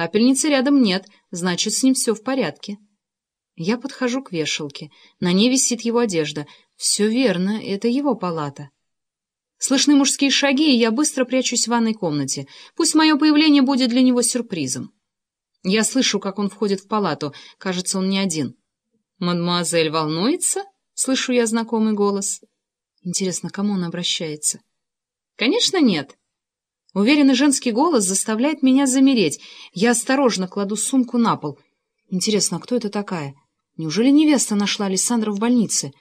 Капельницы рядом нет, значит, с ним все в порядке. Я подхожу к вешалке. На ней висит его одежда. Все верно, это его палата. Слышны мужские шаги, и я быстро прячусь в ванной комнате. Пусть мое появление будет для него сюрпризом. Я слышу, как он входит в палату. Кажется, он не один. «Мадемуазель волнуется?» — слышу я знакомый голос. Интересно, к кому он обращается? «Конечно, нет». Уверенный женский голос заставляет меня замереть. Я осторожно кладу сумку на пол. Интересно, а кто это такая? Неужели невеста нашла Александра в больнице?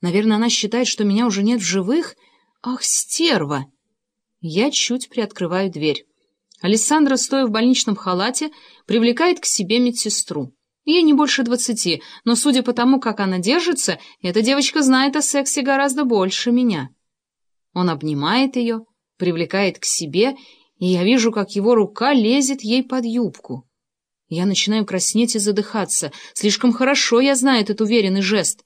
Наверное, она считает, что меня уже нет в живых? Ах, стерва! Я чуть приоткрываю дверь. Александра, стоя в больничном халате, привлекает к себе медсестру. Ей не больше двадцати, но, судя по тому, как она держится, эта девочка знает о сексе гораздо больше меня. Он обнимает ее, привлекает к себе, и я вижу, как его рука лезет ей под юбку. Я начинаю краснеть и задыхаться. Слишком хорошо я знаю этот уверенный жест.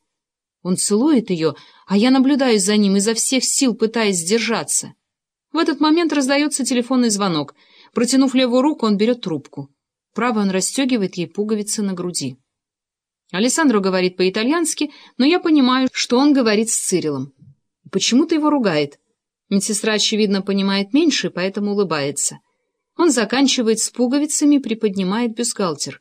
Он целует ее, а я наблюдаю за ним изо всех сил, пытаясь сдержаться. В этот момент раздается телефонный звонок — Протянув левую руку, он берет трубку. Правой он расстегивает ей пуговицы на груди. Алессандро говорит по-итальянски, но я понимаю, что он говорит с Цирилом. Почему-то его ругает. Медсестра, очевидно, понимает меньше, поэтому улыбается. Он заканчивает с пуговицами приподнимает бюстгальтер.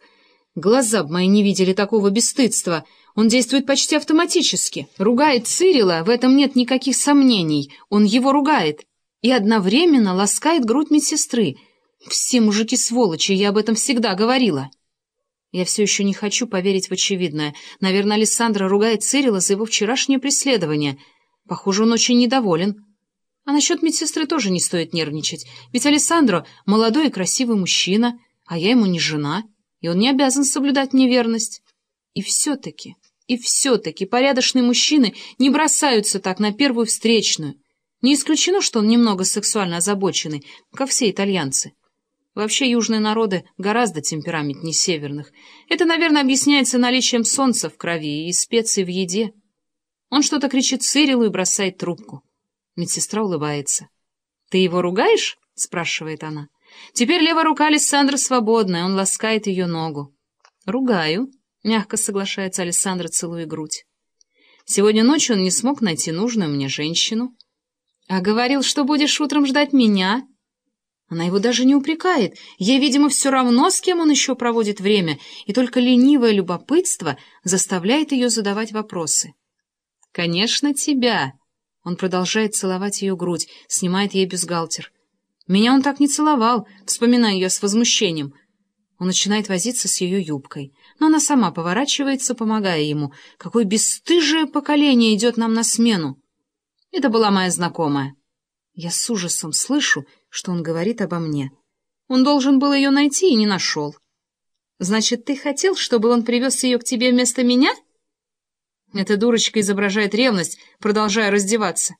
Глаза б мои не видели такого бесстыдства. Он действует почти автоматически. Ругает Цирила, в этом нет никаких сомнений. Он его ругает. И одновременно ласкает грудь медсестры — все мужики сволочи, я об этом всегда говорила. Я все еще не хочу поверить в очевидное. Наверное, Александра ругает Цирила за его вчерашнее преследование. Похоже, он очень недоволен. А насчет медсестры тоже не стоит нервничать. Ведь Александро — молодой и красивый мужчина, а я ему не жена, и он не обязан соблюдать мне верность. И все-таки, и все-таки порядочные мужчины не бросаются так на первую встречную. Не исключено, что он немного сексуально озабоченный, как все итальянцы. Вообще южные народы гораздо темпераментнее северных. Это, наверное, объясняется наличием солнца в крови и специй в еде. Он что-то кричит Цирилу и бросает трубку. Медсестра улыбается. — Ты его ругаешь? — спрашивает она. Теперь левая рука Александра свободная, он ласкает ее ногу. — Ругаю, — мягко соглашается Александра, целуя грудь. Сегодня ночью он не смог найти нужную мне женщину. — А говорил, что будешь утром ждать меня? Она его даже не упрекает. Ей, видимо, все равно, с кем он еще проводит время, и только ленивое любопытство заставляет ее задавать вопросы. «Конечно, тебя!» Он продолжает целовать ее грудь, снимает ей бюстгальтер. «Меня он так не целовал», вспоминая ее с возмущением. Он начинает возиться с ее юбкой, но она сама поворачивается, помогая ему. Какое бесстыжее поколение идет нам на смену! Это была моя знакомая. Я с ужасом слышу, что он говорит обо мне. Он должен был ее найти и не нашел. Значит, ты хотел, чтобы он привез ее к тебе вместо меня? Эта дурочка изображает ревность, продолжая раздеваться.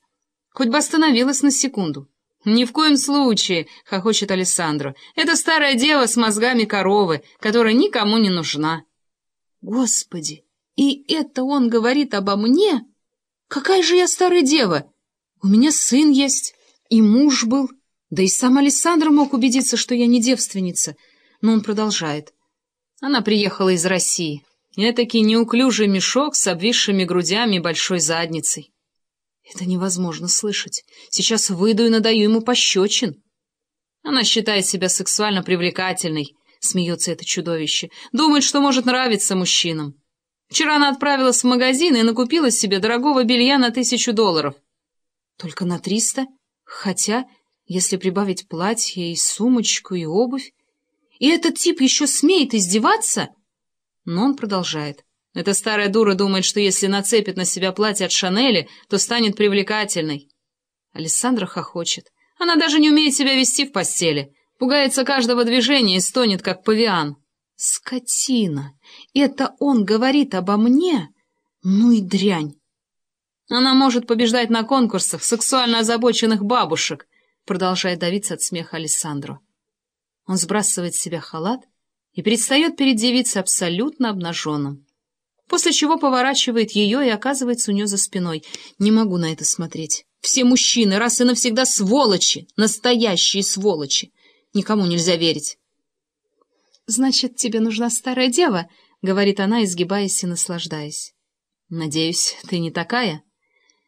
Хоть бы остановилась на секунду. «Ни в коем случае», — хохочет Александро. «Это старая дева с мозгами коровы, которая никому не нужна». «Господи, и это он говорит обо мне? Какая же я старая дева? У меня сын есть, и муж был, да и сам Александр мог убедиться, что я не девственница, но он продолжает. Она приехала из России. Этакий неуклюжий мешок с обвисшими грудями и большой задницей. Это невозможно слышать. Сейчас выйду и надаю ему пощечин. Она считает себя сексуально привлекательной, смеется это чудовище. Думает, что может нравиться мужчинам. Вчера она отправилась в магазин и накупила себе дорогого белья на тысячу долларов. Только на триста? Хотя если прибавить платье и сумочку и обувь. И этот тип еще смеет издеваться? Но он продолжает. Эта старая дура думает, что если нацепит на себя платье от Шанели, то станет привлекательной. Александра хохочет. Она даже не умеет себя вести в постели. Пугается каждого движения и стонет, как павиан. Скотина! Это он говорит обо мне? Ну и дрянь! Она может побеждать на конкурсах сексуально озабоченных бабушек, продолжая давиться от смеха Алессандро. Он сбрасывает с себя халат и предстает перед девицей абсолютно обнаженным, после чего поворачивает ее и оказывается у нее за спиной. Не могу на это смотреть. Все мужчины раз и навсегда сволочи, настоящие сволочи. Никому нельзя верить. значит, тебе нужна старая дева?» — говорит она, изгибаясь и наслаждаясь. «Надеюсь, ты не такая?»